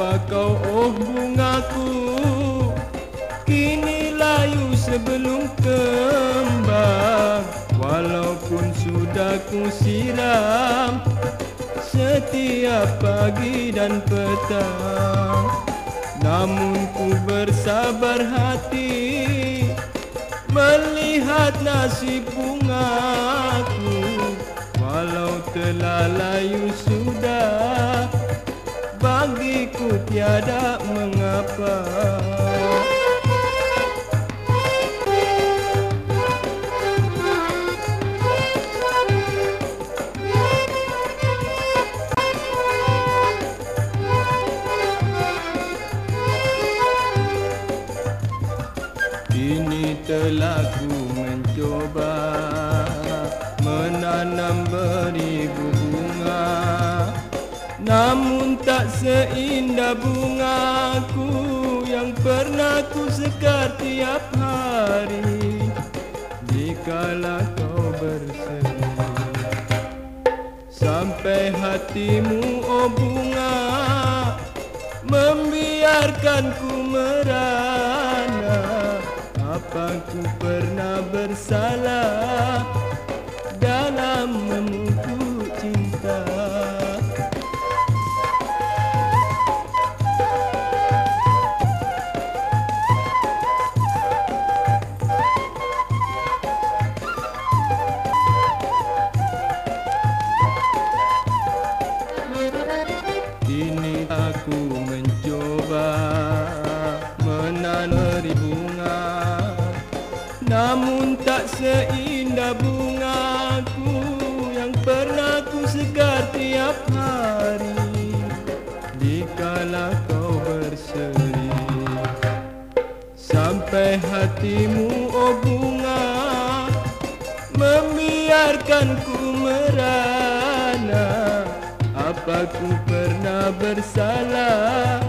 siapa kau oh bungaku? Kini layu sebelum kembang walaupun sudah ku siram setiap pagi dan petang namun ku bersabar hati melihat nasib bungaku. Walau telah layu sudah Bagiku tiada mengapa. Kini telah ku mencoba tak seindah bungaku Yang pernah ku sekar tiap hari. Dikala kau berseri Sampai hatimu oh bunga Membiarkan ku merana. Apa ku pernah bersalah seindah bungaku Yang pernah ku segar tiap hari. Dikala kau berseri Sampai hatimu oh bunga Membiarkan ku merana. Apa ku pernah bersalah